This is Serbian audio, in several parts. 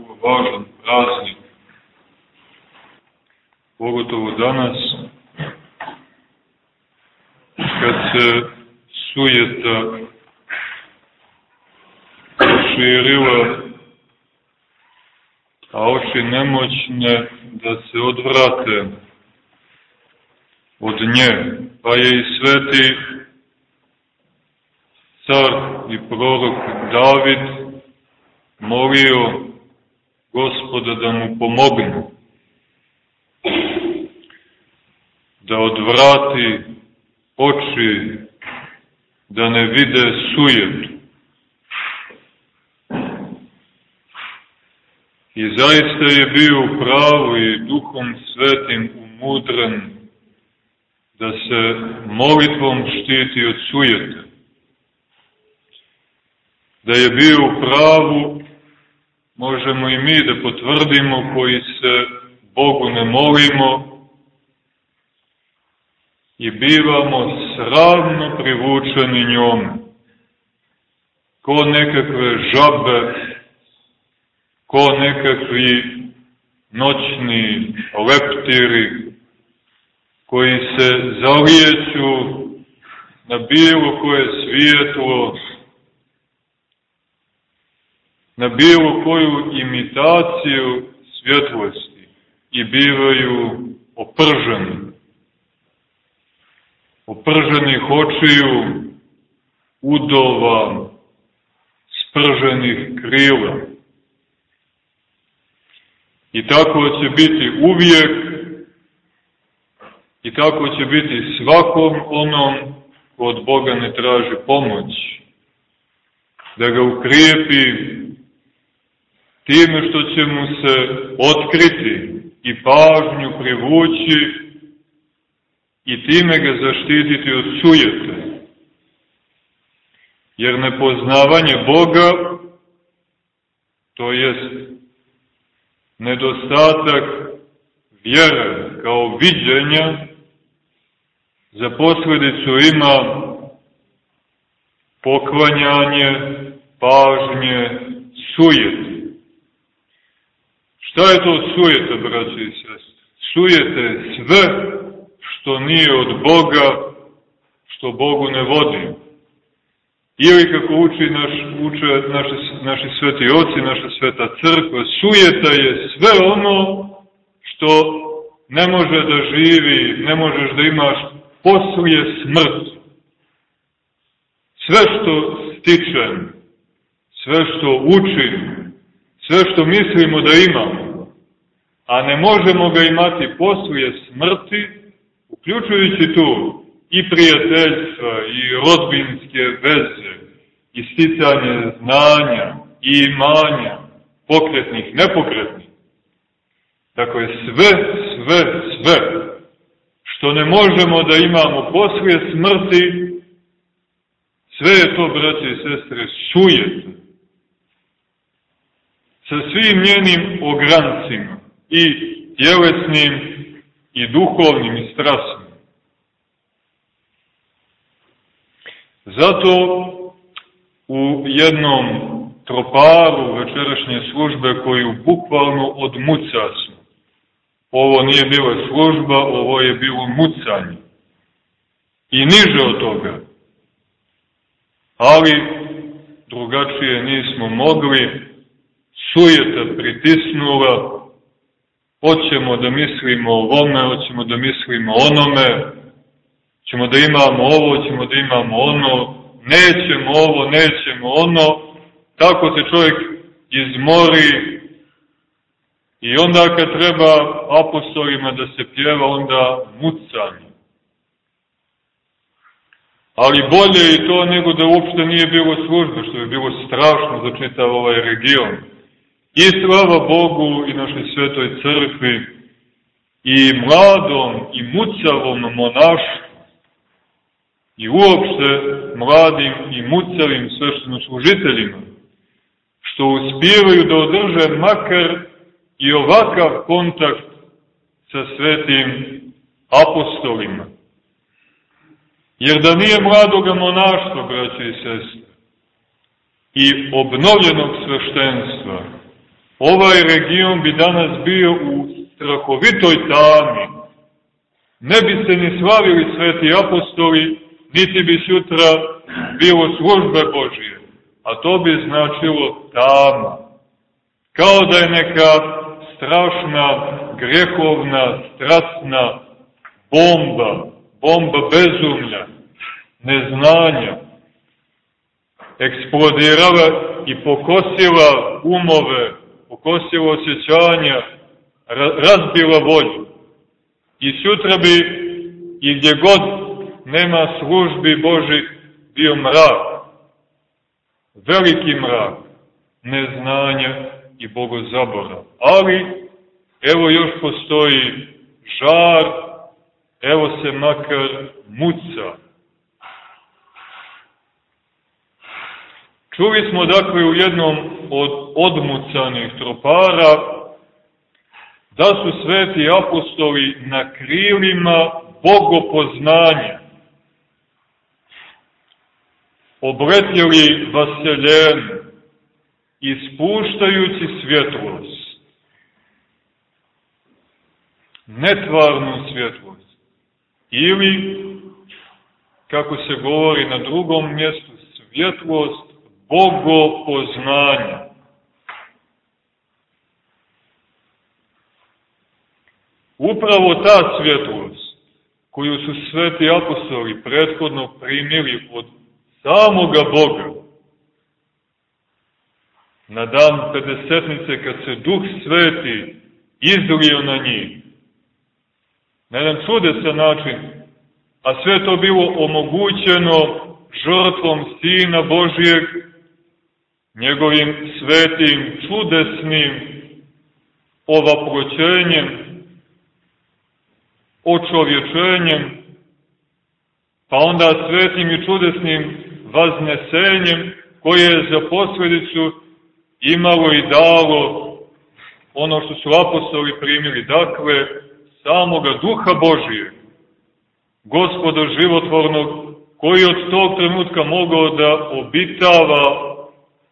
vrlo važan praznik. Pogotovo danas, kad se sujeta širila, a oči nemoćne da se odvrate od nje, pa je i sveti car i prorok David molio gospoda da mu pomogne, da odvrati oči, da ne vide sujetu. I zaista je bio u pravu i duhom svetim umudren da se molitvom štiti od sujete. Da je bio u pravu možemo i mi da potvrdimo koji se Bogu ne molimo i bivamo sravno privučeni njom, ko nekakve žabe, ko nekakvi noćni leptiri, koji se zalijeću na bilo koje svijetlo, na bilo koju imitaciju svjetlosti i bivaju oprženi. Oprženih očiju, udova, sprženih krila. I tako će biti uvijek i tako će biti svakom onom ko od Boga ne traži pomoć. Da ga ukrijepi time što će mu se otkriti i pažnju privući i time ga zaštititi od sujete. Jer nepoznavanje Boga, to jest nedostatak vjere kao viđenja, za posledicu ima poklanjanje, pažnje, sujete. Šta je to sujete, braći i sestre? Sujete sve što nije od Boga, što Bogu ne vodi. Ili kako uči naš, uče naši, naši sveti oci, naša sveta crkva, sujeta je sve ono što ne može da živi, ne možeš da imaš poslije smrt. Sve što stičem, sve što učim, sve što mislimo da imamo, a ne možemo ga imati posluje smrti, uključujući tu i prijateljstva, i rodbinske veze, i sticanje znanja, i imanja, pokretnih, nepokretnih. Dakle, sve, sve, sve, što ne možemo da imamo poslije smrti, sve je to, braće i sestre, sujetno sa svim njenim ograncima i tjelesnim i duhovnim i strasnim. Zato u jednom troparu večerašnje službe koju bukvalno odmuca smo. Ovo nije bila služba, ovo je bilo mucanje. I niže od toga. Ali drugačije nismo mogli, sujeta pritisnula, hoćemo da mislimo ovome, hoćemo da mislimo onome, ćemo da imamo ovo, ćemo da imamo ono, nećemo ovo, nećemo ono, tako se čovjek izmori i onda kad treba apostolima da se pjeva, onda mucanje. Ali bolje i to nego da uopšte nije bilo službe, što je bilo strašno za čitav ovaj region. I slava Bogu i našoj svetoj crkvi i mladom i mucavom monaštvu i uopšte mladim i mucavim sveštenoslužiteljima, što uspijevaju da održe makar i ovakav kontakt sa svetim apostolima. Jer da nije mladoga monaštva, braće i sestre, i obnovljenog sveštenstva, ovaj region bi danas bio u strahovitoj tami. Ne bi se ni slavili sveti apostoli, niti bi sutra bilo službe Božije. A to bi značilo tama. Kao da je neka strašna, grehovna, strasna bomba, bomba bezumlja, neznanja, eksplodirala i pokosila umove, pokosila osjećanja, razbila volju. I sutra bi, i gdje god nema službi Božih, bio mrak. Veliki mrak, neznanja i bogozabora. Ali, evo još postoji žar, evo se makar muca. Čuli smo dakle u jednom od odmucanih tropara da su sveti apostoli na krilima bogopoznanja obletjeli vaseljenu, ispuštajući svjetlost, netvarnu svjetlost, ili, kako se govori na drugom mjestu, svjetlost bogopoznanja. Upravo ta svjetlost koju su sveti apostoli prethodno primili od samoga Boga, na dan pedesetnice kad se Duh Sveti izlio na njih, na jedan čudesan način, a sve to bilo omogućeno žrtvom Sina Božijeg njegovim svetim, čudesnim ovaproćenjem, očovječenjem, pa onda svetim i čudesnim vaznesenjem koje je za posledicu imalo i dalo ono što su apostoli primili, dakle, samoga duha Božije, gospoda životvornog, koji od tog trenutka mogao da obitava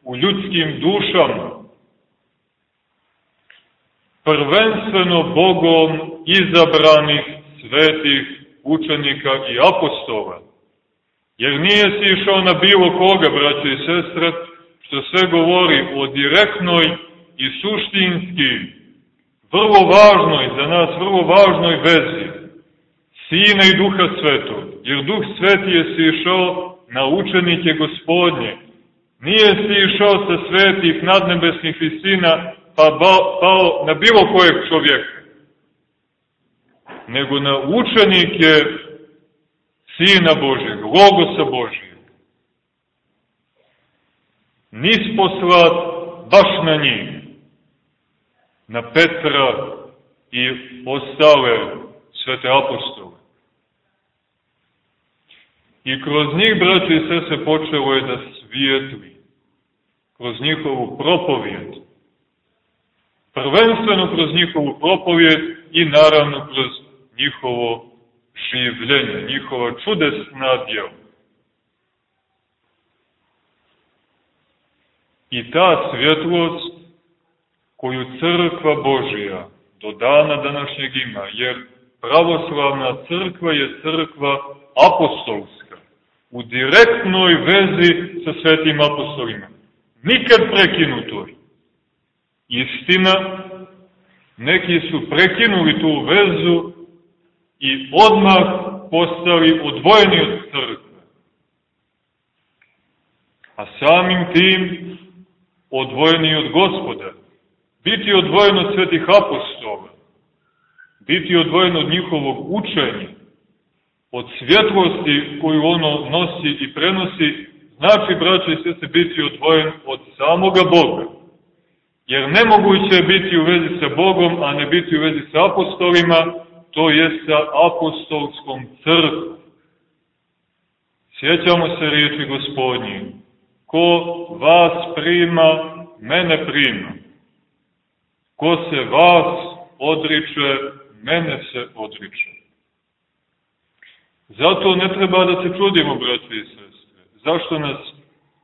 u ljudskim dušama, prvenstveno Bogom izabranih svetih učenika i apostola. Jer nije si išao na bilo koga, braće i sestre, što sve govori o direktnoj i suštinski, vrlo važnoj, za nas vrlo važnoj vezi, Sina i Duha Svetog. Jer Duh Sveti je si išao na učenike gospodnje, Nije si išao sa svetih nadnebesnih visina pa pao na bilo kojeg čovjeka, nego na učenike Sina Božeg, Logosa Božeg. Nis poslat baš na njih, na Petra i ostale svete apostole. I kroz njih, braći i sese, počelo je da svijetli. Kroz njihovu propovijed. Prvenstveno kroz njihovu propovijed i naravno kroz njihovo življenje, njihova čudesna djela. I ta svjetlost koju crkva Božija do dana današnjeg ima, jer pravoslavna crkva je crkva apostolska u direktnoj vezi sa svetim apostolima. Nikad prekinutoj. Istina, neki su prekinuli tu vezu i odmah postali odvojeni od crkve. A samim tim odvojeni od gospoda. Biti odvojen od svetih apostola. Biti odvojen od njihovog učenja od svjetlosti koju ono nosi i prenosi, znači, braće i sese, biti odvojen od samoga Boga. Jer nemoguće je biti u vezi sa Bogom, a ne biti u vezi sa apostolima, to je sa apostolskom crkvom. Sjećamo se riječi gospodnji. Ko vas prima, mene prima. Ko se vas odriče, mene se odriče. Zato ne treba da se čudimo, braći i sestre. Zašto nas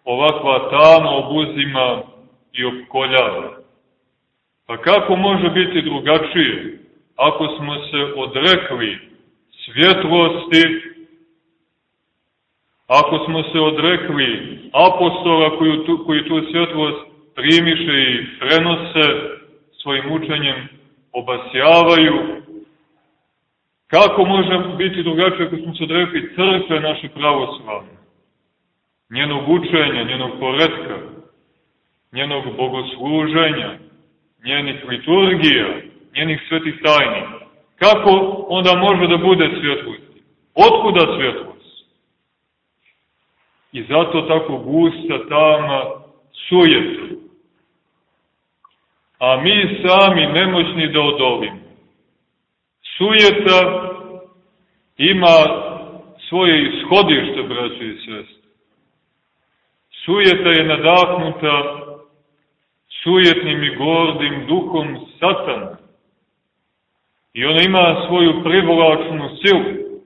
ovakva tama obuzima i opkoljava? Pa kako može biti drugačije ako smo se odrekli svjetlosti, ako smo se odrekli apostola koji tu, koji tu svjetlost primiše i prenose svojim učenjem, obasjavaju, kako može biti drugačije ako smo se odrekli crkve naše pravoslavne, njenog učenja, njenog poredka, njenog bogosluženja, njenih liturgija, njenih svetih tajni. Kako onda može da bude svjetlost? Otkuda svjetlost? I zato tako gusta tama sujeta. A mi sami nemoćni da odolimo. Sujeta ima svoje ishodište, braći i sestri. Sujeta je nadahnuta sujetnim i gordim duhom satana. I ona ima svoju privolačnu silu.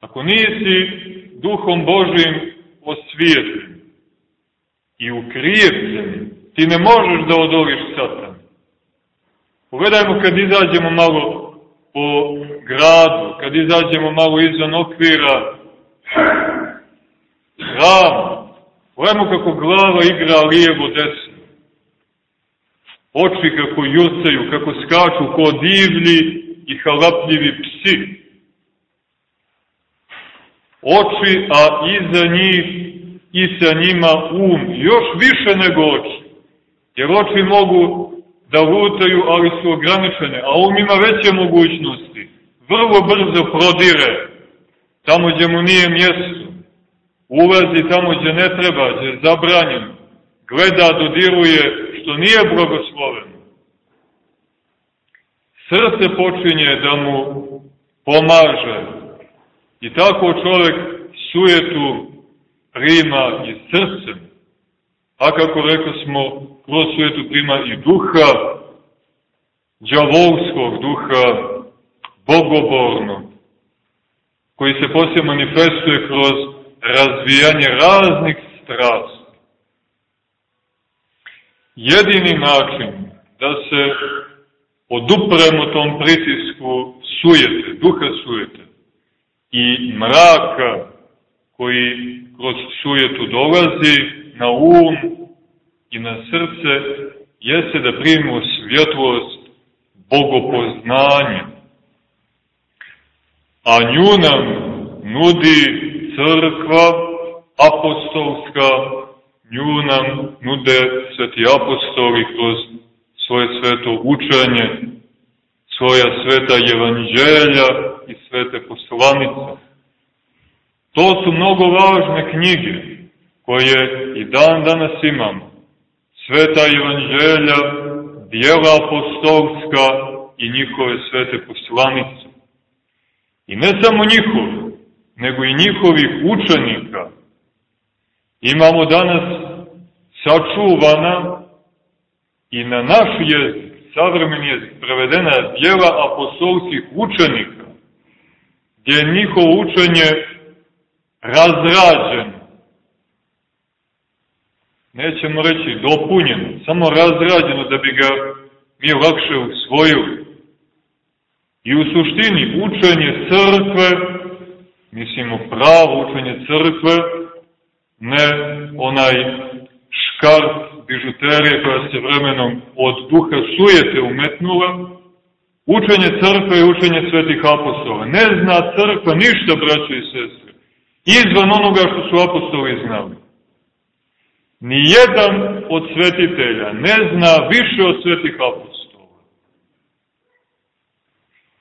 Ako nisi duhom Božim osvijetljen i ukrijevljen, ti ne možeš da odoliš satan. Pogledajmo kad izađemo malo po gradu, kad izađemo malo izvan okvira hrama, pogledajmo kako glava igra lijevo desno oči kako jurcaju, kako skaču ko divlji i halapljivi psi. Oči, a iza njih i sa njima um, još više nego oči. Jer oči mogu da lutaju, ali su ograničene, a um ima veće mogućnosti. Vrlo brzo prodire tamo gdje mu nije mjesto. Ulazi tamo gdje ne treba, gdje je zabranjeno. Gleda, dodiruje, što nije blagosloveno. Srce počinje da mu pomaže i tako čovjek sujetu prima i srcem, a kako rekao smo, kroz sujetu prima i duha, džavolskog duha, bogobornog, koji se poslije manifestuje kroz razvijanje raznih strasti. Jedini način da se odupremo tom pritisku sujete, duha sujete i mraka koji kroz sujetu dolazi na um i na srce, jeste da primimo svjetlost bogopoznanja. A nju nam nudi crkva apostolska nju nam nude sveti apostoli kroz svoje sveto učenje, svoja sveta evanđelja i svete poslanice. To su mnogo važne knjige koje i dan danas imamo. Sveta evanđelja, dijela apostolska i njihove svete poslanice. I ne samo njihove, nego i njihovih učenika, imamo danas sačuvana i na naš jezik, savremeni jezik, prevedena djela apostolskih učenika, gdje je njihovo učenje razrađeno. Nećemo reći dopunjeno, samo razrađeno da bi ga mi lakše usvojili. I u suštini učenje crkve, mislimo pravo učenje crkve, ne onaj škart bižuterije koja se vremenom od duha sujete umetnula, učenje crkve i učenje svetih apostola. Ne zna crkva ništa, braćo i sestre, izvan onoga što su apostoli znali. Nijedan od svetitelja ne zna više od svetih apostola.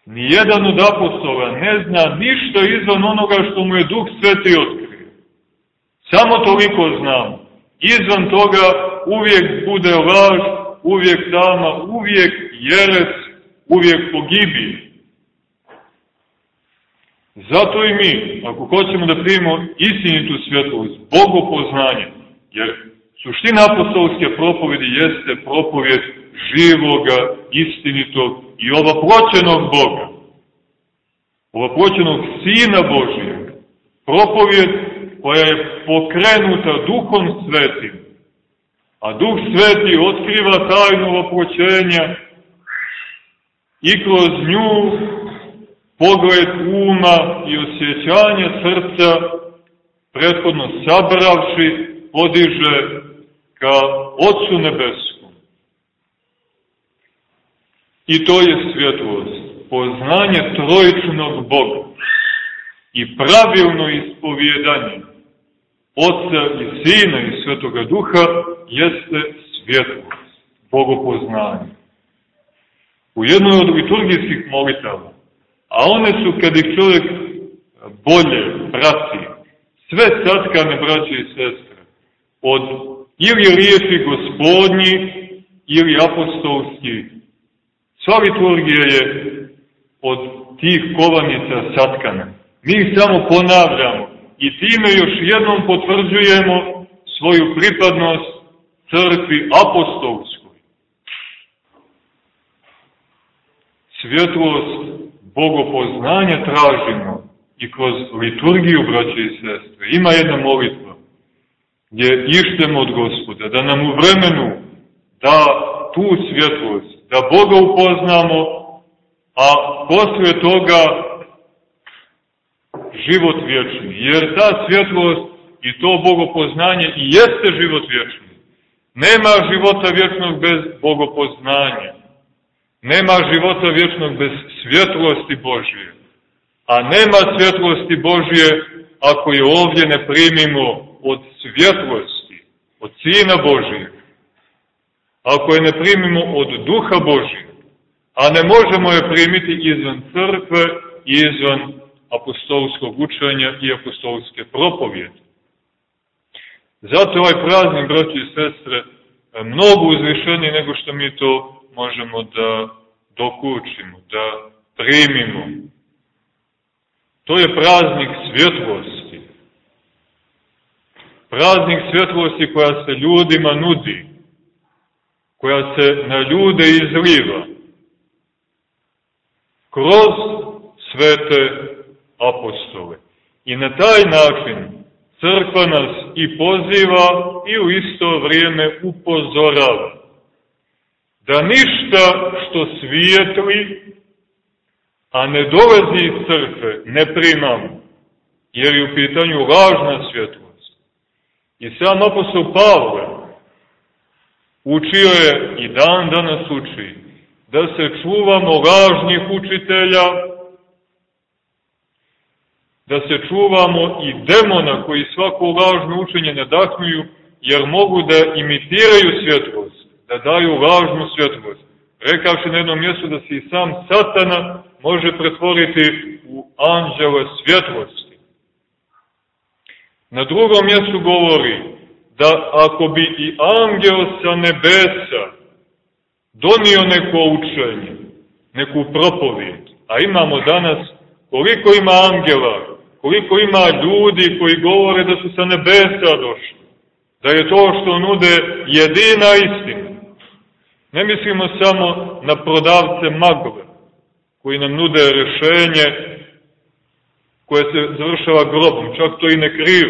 Nijedan od apostola ne zna ništa izvan onoga što mu je Duh Sveti otkrio. Samo toliko znam. Izvan toga uvijek bude laž, uvijek tama, uvijek jeres, uvijek pogibi. Zato i mi, ako hoćemo da primimo istinitu svjetlost, bogopoznanje, jer suština apostolske propovedi jeste propovjed živoga, istinitog i ovaploćenog Boga, ovaploćenog Sina Božijeg, propovjed koja je pokrenuta duhom svetim, A Duh Sveti otkriva tajnu oploćenja i kroz nju pogled uma i osjećanje srca prethodno sabravši podiže ka Otcu Nebeskom. I to je svjetlost, poznanje trojičnog Boga i pravilno ispovjedanje Otca i Sina i Svetoga Duha jeste svjetlost, bogopoznanje. U jednoj od liturgijskih molitava, a one su kad ih čovjek bolje prati, sve satkane braće i sestre, od ili riječi gospodnji ili apostolski, sva liturgija je od tih kovanicca satkana. Mi ih samo ponavljamo, i time još jednom potvrđujemo svoju pripadnost crkvi apostolskoj. Svjetlost bogopoznanja tražimo i kroz liturgiju, braće i sestre. Ima jedna molitva gdje ištemo od gospoda, da nam u vremenu da tu svjetlost, da Boga upoznamo, a posle toga život vječni. Jer ta svjetlost i to bogopoznanje i jeste život vječni. Nema života vječnog bez bogopoznanja. Nema života vječnog bez svjetlosti Božije. A nema svjetlosti Božije ako je ovdje ne primimo od svjetlosti, od Sina Božije. Ako je ne primimo od Duha Božije. A ne možemo je primiti izvan crkve i izvan apostolskog učenja i apostolske propovjede. Zato ovaj praznik, braći i sestre, mnogo uzvišenije nego što mi to možemo da dokučimo, da primimo. To je praznik svjetlosti. Praznik svjetlosti koja se ljudima nudi, koja se na ljude izliva. Kroz svete apostole. I na taj način crkva nas i poziva i u isto vrijeme upozorava da ništa što svijetli, a ne dolazi iz crkve, ne primamo, jer je u pitanju lažna svjetlost. I sam apostol Pavle učio je i dan danas uči da se čuvamo lažnih učitelja, da se čuvamo i demona koji svako lažno učenje nadahnuju, jer mogu da imitiraju svjetlost, da daju lažnu svjetlost. Rekavši na jednom mjestu da se i sam satana može pretvoriti u anđele svjetlosti. Na drugom mjestu govori da ako bi i angel sa nebesa donio neko učenje, neku propovijed, a imamo danas koliko ima angela koliko ima ljudi koji govore da su sa nebesa došli, da je to što nude jedina istina. Ne mislimo samo na prodavce magle, koji nam nude rešenje koje se završava grobom, čak to i ne kriju.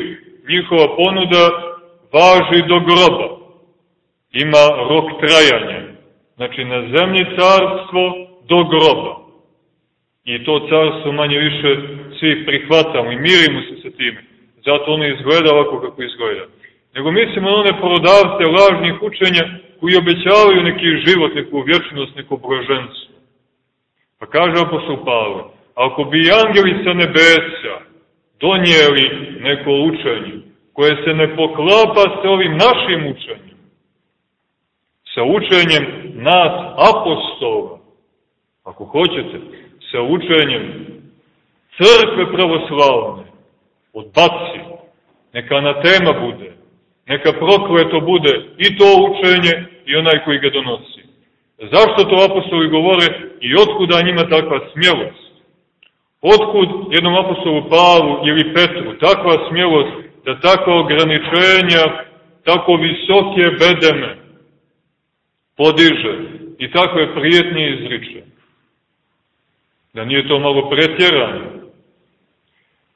Njihova ponuda važi do groba. Ima rok trajanja. Znači na zemlji carstvo do groba. I to carstvo manje više svi prihvatamo i mirimo se sa time. Zato ono izgleda ovako kako izgleda. Nego mislimo na one prodavce lažnih učenja koji obećavaju neki život, neku vječnost, neko blaženstvo. Pa kaže apostol Pavle, ako bi angeli sa nebesa donijeli neko učenje koje se ne poklapa sa ovim našim učenjem, sa učenjem nas apostola, ako hoćete, sa učenjem crkve pravoslavne odbaci, neka na tema bude, neka prokleto bude i to učenje i onaj koji ga donosi. Zašto to apostoli govore i otkuda njima takva smjelost? Otkud jednom apostolu Pavu ili Petru takva smjelost da takva ograničenja, tako visoke bedeme podiže i takve prijetnje izriče? Da nije to malo pretjerano?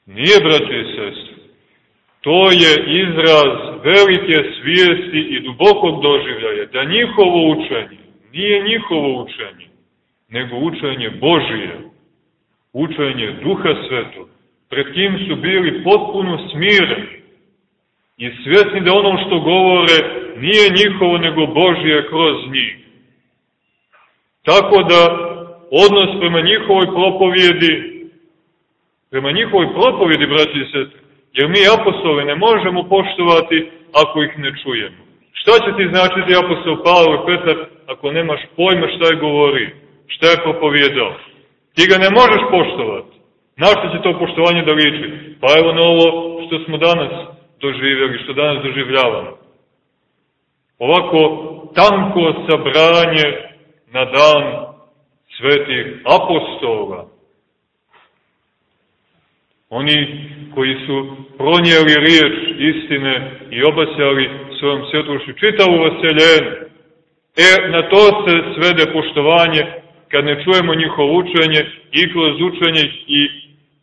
Nije, braće i sestre. To je izraz velike svijesti i dubokog doživljaja, da njihovo učenje nije njihovo učenje, nego učenje Božije, učenje Duha Svetog, pred kim su bili potpuno smireni i svjesni da ono što govore nije njihovo nego Božije kroz njih. Tako da odnos prema njihovoj propovjedi, prema njihovoj propovjedi, braći i sestri, jer mi apostole ne možemo poštovati ako ih ne čujemo. Šta će ti značiti apostol Pavlo i Petar ako nemaš pojma šta je govori, šta je propovjedao? Ti ga ne možeš poštovati. Na što će to poštovanje da liči? Pa evo na ovo što smo danas doživjeli, što danas doživljavamo. Ovako tanko sabranje na dan svetih apostola. Oni koji su pronijeli riječ istine i obasjali svojom svjetlošću čitavu vaseljenu. E, na to se svede poštovanje kad ne čujemo njihovo učenje i kroz učenje i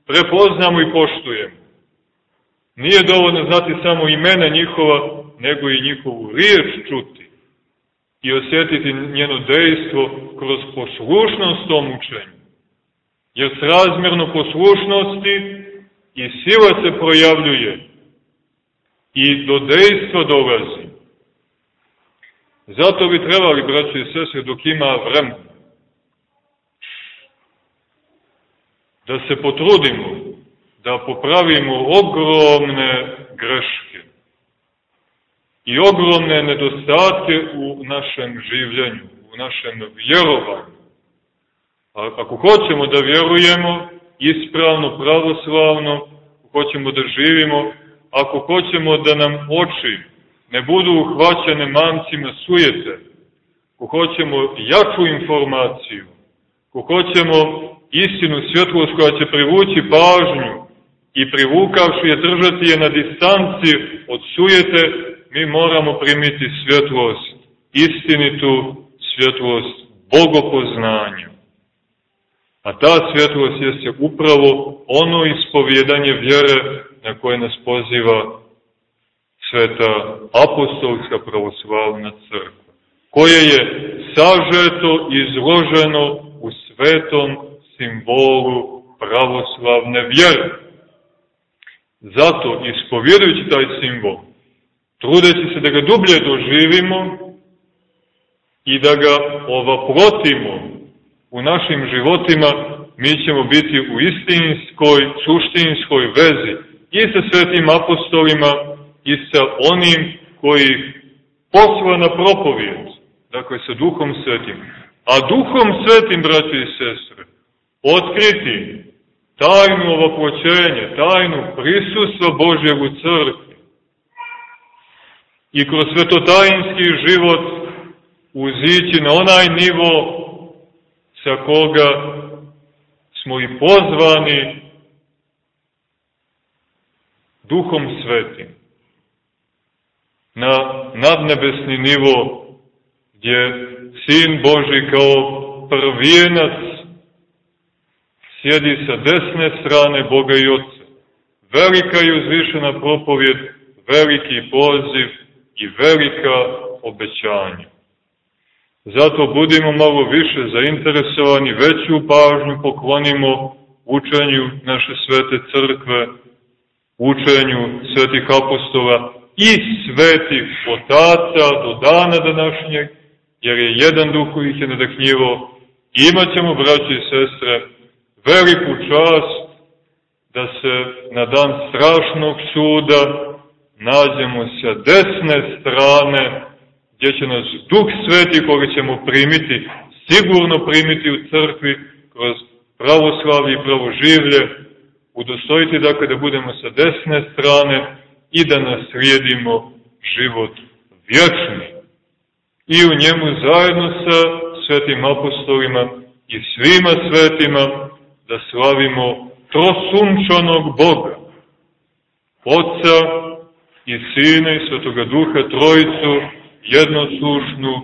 prepoznamo i poštujemo. Nije dovoljno znati samo imena njihova, nego i njihovu riječ čuti i osjetiti njeno dejstvo kroz poslušnost tom učenju. Jer s razmjerno poslušnosti i sila se projavljuje i do dejstva dolazi. Zato bi trebali, braći i sese, dok ima vremena, da se potrudimo da popravimo ogromne greške i ogromne nedostatke u našem življenju, u našem vjerovanju. A ako hoćemo da vjerujemo ispravno, pravoslavno, ako hoćemo da živimo, ako hoćemo da nam oči ne budu uhvaćene mamcima sujete, ako hoćemo jaču informaciju, ako hoćemo istinu svjetlost koja će privući pažnju i privukavši je držati je na distanci od sujete, mi moramo primiti svjetlost, istinitu svjetlost bogopoznanja. A ta svjetlost jeste upravo ono ispovjedanje vjere na koje nas poziva sveta apostolska pravoslavna crkva, koje je sažeto izloženo u svetom simbolu pravoslavne vjere. Zato, ispovjedujući taj simbol, trudeći se da ga dublje doživimo i da ga ovaprotimo u našim životima, mi ćemo biti u istinskoj, suštinskoj vezi i sa svetim apostolima i sa onim koji posla na propovijed, dakle sa duhom svetim. A duhom svetim, braći i sestre, otkriti tajnu ovopoćenja, tajnu prisustva Božjeg u crkvi. I kroz svetotajinski život uzići na onaj nivo sa koga smo i pozvani duhom svetim na nadnebesni nivo gdje Sin Boži kao prvijenac sjedi sa desne strane Boga i Otca. Velika i uzvišena propovjed, veliki poziv i velika obećanja. Zato budimo malo više zainteresovani, veću pažnju poklonimo učenju naše svete crkve, učenju svetih apostola i svetih otaca do dana današnjeg, jer je jedan duh koji ih je nadahnjivo, imaćemo, braći i sestre, veliku čast da se na dan strašnog suda nađemo sa desne strane, gdje će nas Duh Sveti koga ćemo primiti, sigurno primiti u crkvi kroz pravoslavlje i pravoživlje, udostojiti dakle da budemo sa desne strane i da naslijedimo život vječni. I u njemu zajedno sa svetim apostolima i svima svetima da slavimo trosunčanog Boga, Otca i Sine i Svetoga Duha, Trojicu, jednoslušnu,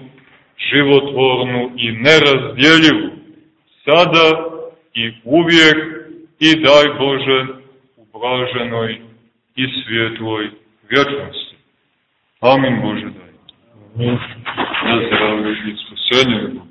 životvornu i nerazdjeljivu, sada i uvijek i daj Bože u blaženoj i svijetloj vječnosti. Amin Bože daj. Amin. Nazdravi i spasenje.